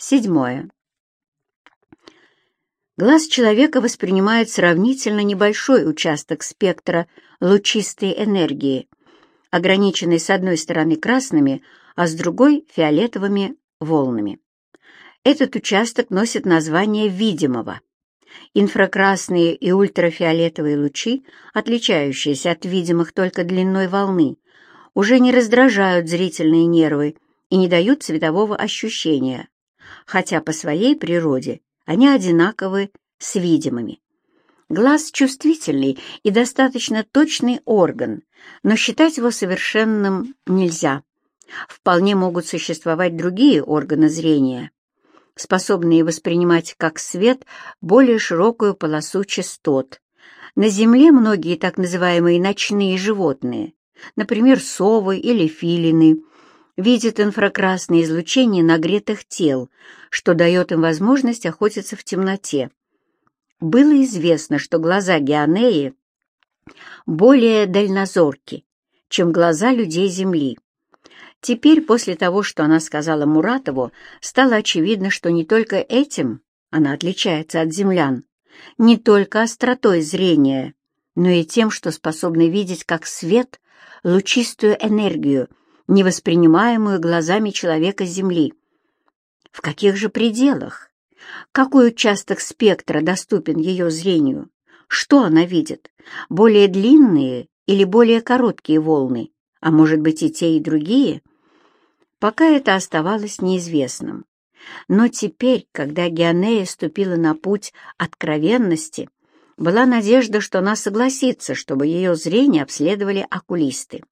Седьмое. Глаз человека воспринимает сравнительно небольшой участок спектра лучистой энергии, ограниченный с одной стороны красными, а с другой — фиолетовыми волнами. Этот участок носит название видимого. Инфракрасные и ультрафиолетовые лучи, отличающиеся от видимых только длиной волны, уже не раздражают зрительные нервы и не дают цветового ощущения, хотя по своей природе они одинаковы с видимыми. Глаз чувствительный и достаточно точный орган, но считать его совершенным нельзя. Вполне могут существовать другие органы зрения, способные воспринимать как свет более широкую полосу частот. На Земле многие так называемые ночные животные, например, совы или филины, видят инфракрасное излучение нагретых тел, что дает им возможность охотиться в темноте. Было известно, что глаза Геонеи более дальнозорки, чем глаза людей Земли. Теперь, после того, что она сказала Муратову, стало очевидно, что не только этим она отличается от землян, не только остротой зрения, но и тем, что способна видеть как свет лучистую энергию, невоспринимаемую глазами человека Земли. В каких же пределах? Какой участок спектра доступен ее зрению? Что она видит? Более длинные или более короткие волны? А может быть и те, и другие? Пока это оставалось неизвестным. Но теперь, когда Геонея ступила на путь откровенности, была надежда, что она согласится, чтобы ее зрение обследовали окулисты.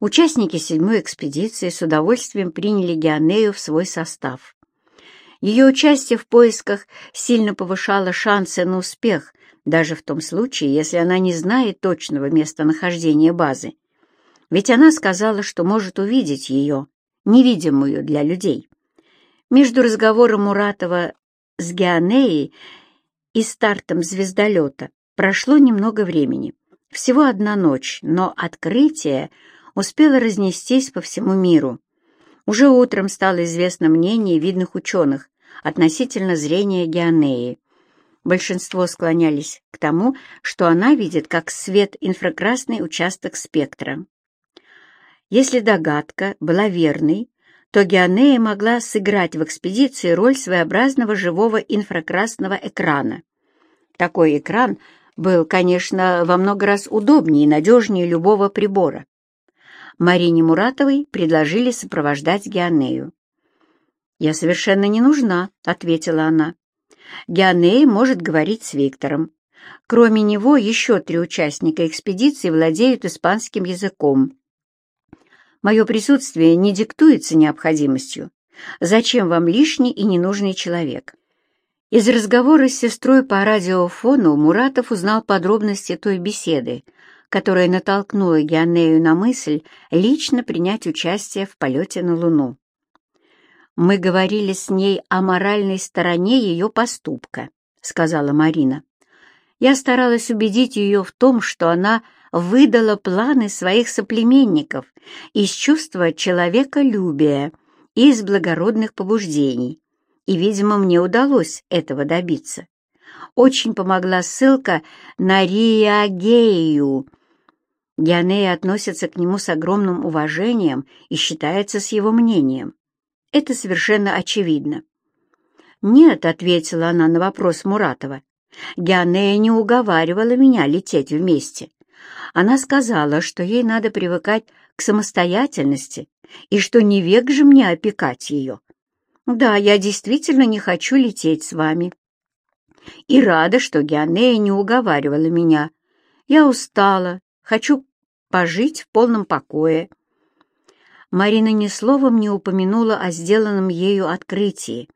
Участники седьмой экспедиции с удовольствием приняли Геонею в свой состав. Ее участие в поисках сильно повышало шансы на успех, даже в том случае, если она не знает точного местонахождения базы. Ведь она сказала, что может увидеть ее, невидимую для людей. Между разговором Муратова с Геонеей и стартом звездолета прошло немного времени. Всего одна ночь, но открытие успела разнестись по всему миру. Уже утром стало известно мнение видных ученых относительно зрения Геонеи. Большинство склонялись к тому, что она видит как свет инфракрасный участок спектра. Если догадка была верной, то Геонея могла сыграть в экспедиции роль своеобразного живого инфракрасного экрана. Такой экран был, конечно, во много раз удобнее и надежнее любого прибора. Марине Муратовой предложили сопровождать Геонею. «Я совершенно не нужна», — ответила она. «Геонея может говорить с Виктором. Кроме него еще три участника экспедиции владеют испанским языком. Мое присутствие не диктуется необходимостью. Зачем вам лишний и ненужный человек?» Из разговора с сестрой по радиофону Муратов узнал подробности той беседы, которая натолкнула Геонею на мысль лично принять участие в полете на Луну. «Мы говорили с ней о моральной стороне ее поступка», — сказала Марина. «Я старалась убедить ее в том, что она выдала планы своих соплеменников из чувства человеколюбия и из благородных побуждений, и, видимо, мне удалось этого добиться. Очень помогла ссылка на Риагею, Дионея относится к нему с огромным уважением и считается с его мнением. Это совершенно очевидно. «Нет», — ответила она на вопрос Муратова, — «Геонея не уговаривала меня лететь вместе. Она сказала, что ей надо привыкать к самостоятельности и что не век же мне опекать ее. Да, я действительно не хочу лететь с вами. И рада, что Геонея не уговаривала меня. Я устала, хочу пожить в полном покое. Марина ни словом не упомянула о сделанном ею открытии,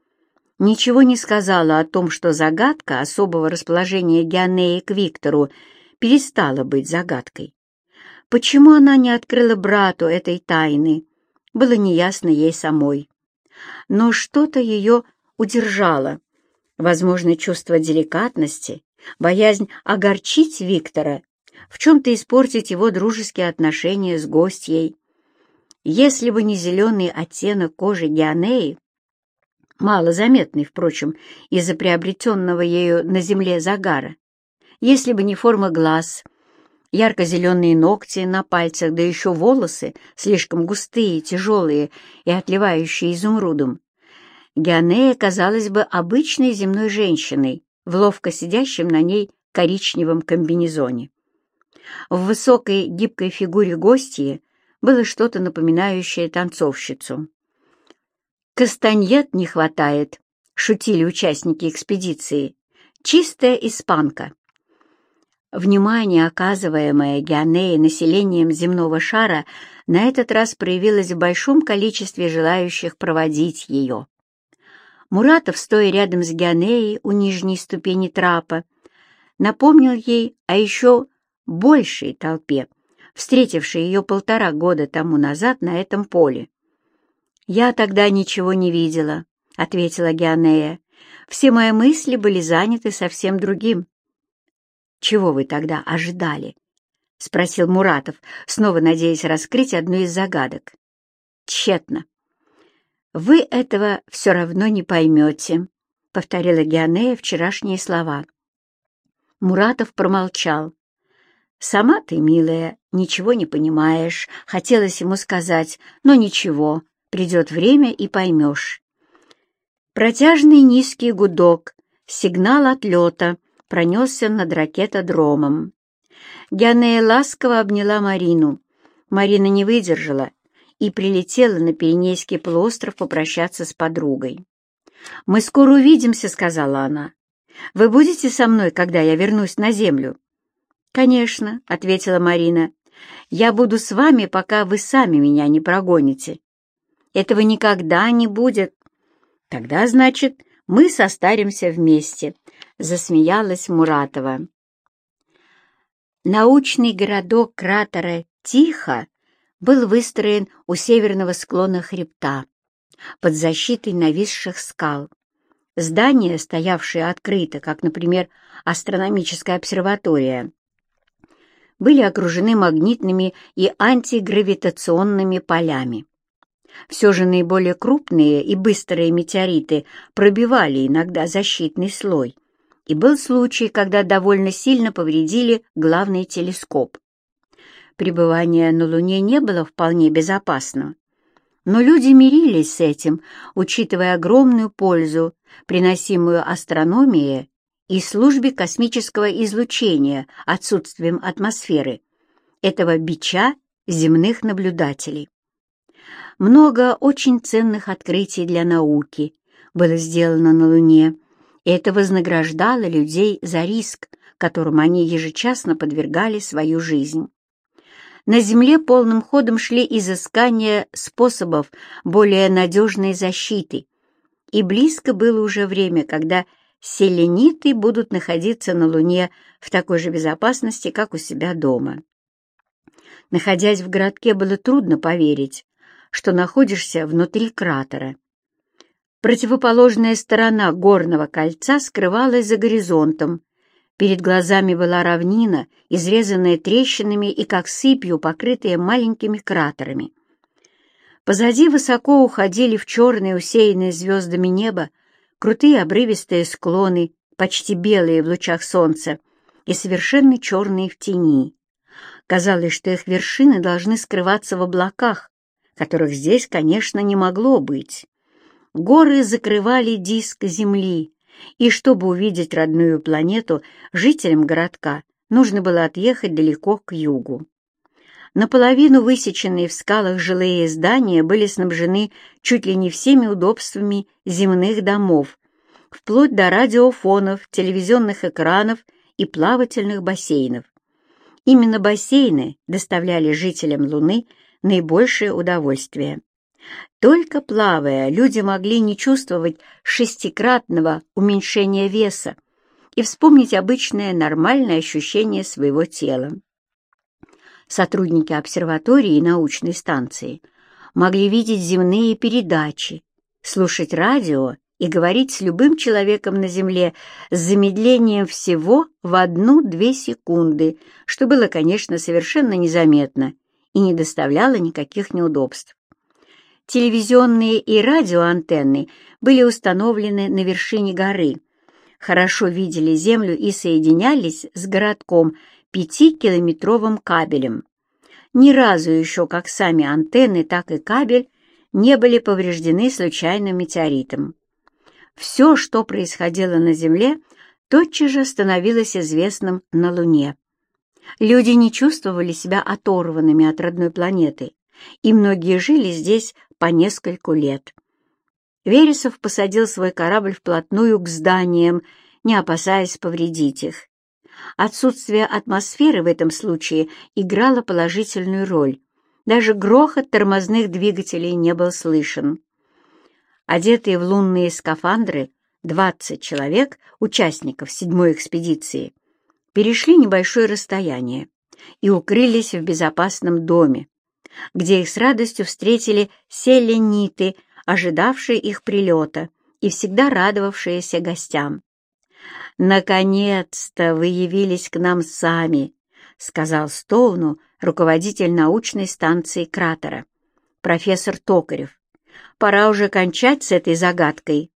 ничего не сказала о том, что загадка особого расположения Геонеи к Виктору перестала быть загадкой. Почему она не открыла брату этой тайны, было неясно ей самой. Но что-то ее удержало, возможно, чувство деликатности, боязнь огорчить Виктора в чем-то испортить его дружеские отношения с гостьей. Если бы не зеленый оттенок кожи Геонеи, мало заметный, впрочем, из-за приобретенного ею на земле загара. Если бы не форма глаз, ярко-зеленые ногти на пальцах, да еще волосы, слишком густые, тяжелые и отливающие изумрудом, Геонея казалась бы обычной земной женщиной в ловко сидящем на ней коричневом комбинезоне. В высокой гибкой фигуре гостьи было что-то напоминающее танцовщицу. «Кастаньет не хватает», — шутили участники экспедиции. «Чистая испанка». Внимание, оказываемое Геонеей населением земного шара, на этот раз проявилось в большом количестве желающих проводить ее. Муратов, стоя рядом с Геонеей у нижней ступени трапа, напомнил ей о еще большей толпе, встретившей ее полтора года тому назад на этом поле. «Я тогда ничего не видела», — ответила Геонея. «Все мои мысли были заняты совсем другим». «Чего вы тогда ожидали?» — спросил Муратов, снова надеясь раскрыть одну из загадок. «Тщетно». «Вы этого все равно не поймете», — повторила Геонея вчерашние слова. Муратов промолчал. «Сама ты, милая, ничего не понимаешь», — хотелось ему сказать, но ничего, Придет время и поймешь. Протяжный низкий гудок, сигнал отлета, пронесся над ракетодромом. Гянея ласково обняла Марину. Марина не выдержала и прилетела на Пиренейский полуостров попрощаться с подругой. «Мы скоро увидимся», — сказала она. «Вы будете со мной, когда я вернусь на землю?» «Конечно», — ответила Марина. «Я буду с вами, пока вы сами меня не прогоните. Этого никогда не будет. Тогда, значит, мы состаримся вместе, — засмеялась Муратова. Научный городок кратера Тихо был выстроен у северного склона хребта, под защитой нависших скал. Здания, стоявшие открыто, как, например, астрономическая обсерватория, были окружены магнитными и антигравитационными полями. Все же наиболее крупные и быстрые метеориты пробивали иногда защитный слой, и был случай, когда довольно сильно повредили главный телескоп. Пребывание на Луне не было вполне безопасным, но люди мирились с этим, учитывая огромную пользу, приносимую астрономии и службе космического излучения отсутствием атмосферы, этого бича земных наблюдателей. Много очень ценных открытий для науки было сделано на Луне, и это вознаграждало людей за риск, которым они ежечасно подвергали свою жизнь. На Земле полным ходом шли изыскания способов более надежной защиты, и близко было уже время, когда селениты будут находиться на Луне в такой же безопасности, как у себя дома. Находясь в городке, было трудно поверить, что находишься внутри кратера. Противоположная сторона горного кольца скрывалась за горизонтом. Перед глазами была равнина, изрезанная трещинами и как сыпью, покрытая маленькими кратерами. Позади высоко уходили в черное, усеянное звездами небо, крутые обрывистые склоны, почти белые в лучах солнца и совершенно черные в тени. Казалось, что их вершины должны скрываться в облаках, которых здесь, конечно, не могло быть. Горы закрывали диск Земли, и чтобы увидеть родную планету, жителям городка нужно было отъехать далеко к югу. Наполовину высеченные в скалах жилые здания были снабжены чуть ли не всеми удобствами земных домов, вплоть до радиофонов, телевизионных экранов и плавательных бассейнов. Именно бассейны доставляли жителям Луны наибольшее удовольствие. Только плавая, люди могли не чувствовать шестикратного уменьшения веса и вспомнить обычное нормальное ощущение своего тела. Сотрудники обсерватории и научной станции могли видеть земные передачи, слушать радио и говорить с любым человеком на Земле с замедлением всего в одну-две секунды, что было, конечно, совершенно незаметно и не доставляло никаких неудобств. Телевизионные и радиоантенны были установлены на вершине горы, хорошо видели землю и соединялись с городком пятикилометровым кабелем. Ни разу еще как сами антенны, так и кабель не были повреждены случайным метеоритом. Все, что происходило на Земле, тотчас же становилось известным на Луне. Люди не чувствовали себя оторванными от родной планеты, и многие жили здесь по нескольку лет. Вересов посадил свой корабль вплотную к зданиям, не опасаясь повредить их. Отсутствие атмосферы в этом случае играло положительную роль. Даже грохот тормозных двигателей не был слышен. Одетые в лунные скафандры, 20 человек, участников седьмой экспедиции, перешли небольшое расстояние и укрылись в безопасном доме, где их с радостью встретили селениты, ожидавшие их прилета и всегда радовавшиеся гостям. «Наконец-то вы явились к нам сами», — сказал Стоуну руководитель научной станции кратера, профессор Токарев. «Пора уже кончать с этой загадкой».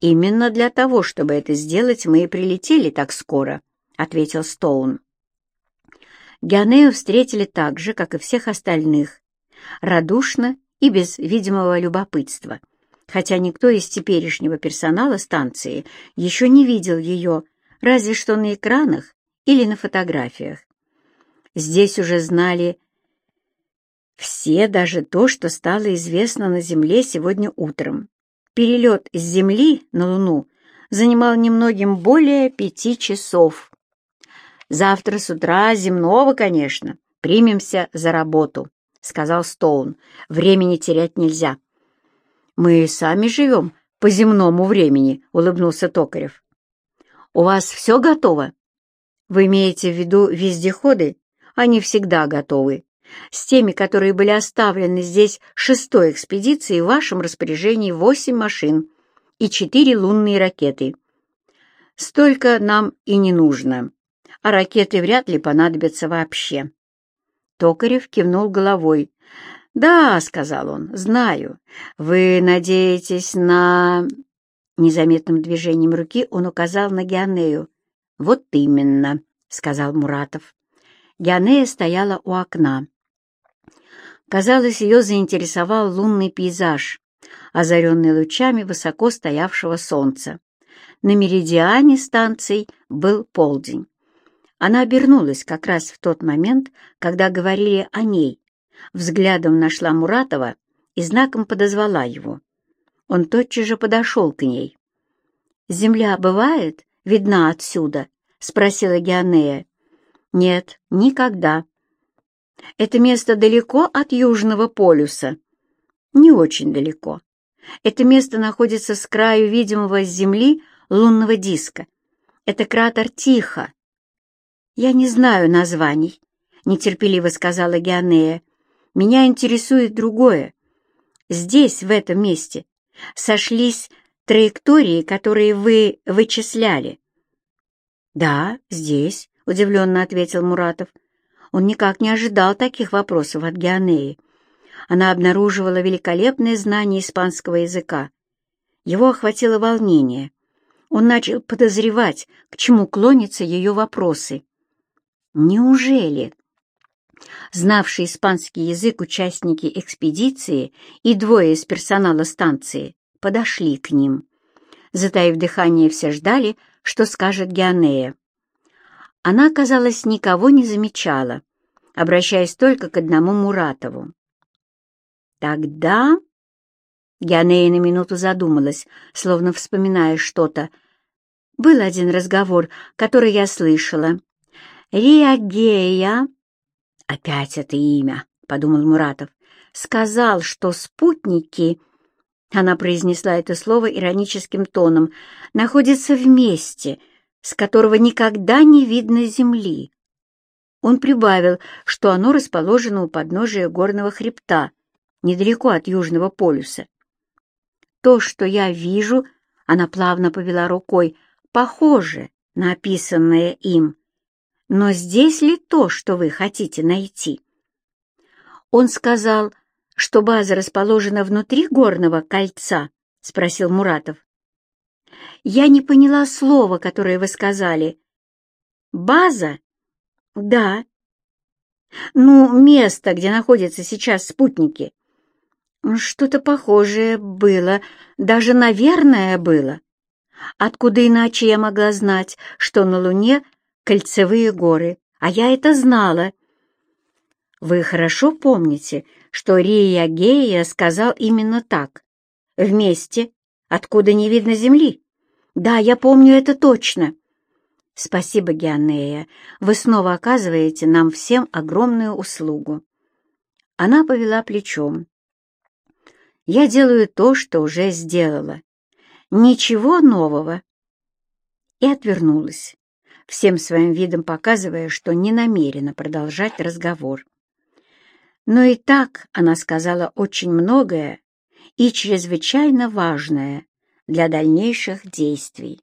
«Именно для того, чтобы это сделать, мы и прилетели так скоро», — ответил Стоун. Геонею встретили так же, как и всех остальных, радушно и без видимого любопытства — хотя никто из теперешнего персонала станции еще не видел ее, разве что на экранах или на фотографиях. Здесь уже знали все даже то, что стало известно на Земле сегодня утром. Перелет из Земли на Луну занимал немногим более пяти часов. «Завтра с утра земного, конечно, примемся за работу», — сказал Стоун. «Времени терять нельзя». «Мы сами живем по земному времени», — улыбнулся Токарев. «У вас все готово?» «Вы имеете в виду вездеходы? Они всегда готовы. С теми, которые были оставлены здесь шестой экспедицией, в вашем распоряжении восемь машин и четыре лунные ракеты. Столько нам и не нужно, а ракеты вряд ли понадобятся вообще». Токарев кивнул головой. «Да», — сказал он, — «знаю. Вы надеетесь на...» Незаметным движением руки он указал на Геонею. «Вот именно», — сказал Муратов. Геонея стояла у окна. Казалось, ее заинтересовал лунный пейзаж, озаренный лучами высоко стоявшего солнца. На меридиане станций был полдень. Она обернулась как раз в тот момент, когда говорили о ней, взглядом нашла Муратова и знаком подозвала его. Он тотчас же подошел к ней. «Земля бывает видна отсюда?» — спросила Геонея. «Нет, никогда». «Это место далеко от Южного полюса?» «Не очень далеко. Это место находится с краю видимого с Земли лунного диска. Это кратер Тихо». «Я не знаю названий», — нетерпеливо сказала Геонея. Меня интересует другое. Здесь, в этом месте, сошлись траектории, которые вы вычисляли. «Да, здесь», — удивленно ответил Муратов. Он никак не ожидал таких вопросов от Геонеи. Она обнаруживала великолепное знание испанского языка. Его охватило волнение. Он начал подозревать, к чему клонятся ее вопросы. «Неужели?» Знавшие испанский язык участники экспедиции и двое из персонала станции подошли к ним. Затаив дыхание, все ждали, что скажет Геонея. Она, казалось, никого не замечала, обращаясь только к одному Муратову. «Тогда...» Геонея на минуту задумалась, словно вспоминая что-то. «Был один разговор, который я слышала. Риагея «Опять это имя», — подумал Муратов. «Сказал, что спутники...» Она произнесла это слово ироническим тоном. «Находятся вместе, с которого никогда не видно земли». Он прибавил, что оно расположено у подножия горного хребта, недалеко от Южного полюса. «То, что я вижу...» — она плавно повела рукой — похоже на описанное им. Но здесь ли то, что вы хотите найти? Он сказал, что база расположена внутри горного кольца?» — спросил Муратов. «Я не поняла слова, которое вы сказали. База? Да. Ну, место, где находятся сейчас спутники. Что-то похожее было, даже, наверное, было. Откуда иначе я могла знать, что на Луне кольцевые горы, а я это знала. Вы хорошо помните, что Рия Гея сказал именно так. Вместе, откуда не видно земли. Да, я помню это точно. Спасибо, Геонея. Вы снова оказываете нам всем огромную услугу. Она повела плечом. Я делаю то, что уже сделала. Ничего нового. И отвернулась, всем своим видом показывая, что не намерена продолжать разговор. Но и так она сказала очень многое и чрезвычайно важное для дальнейших действий.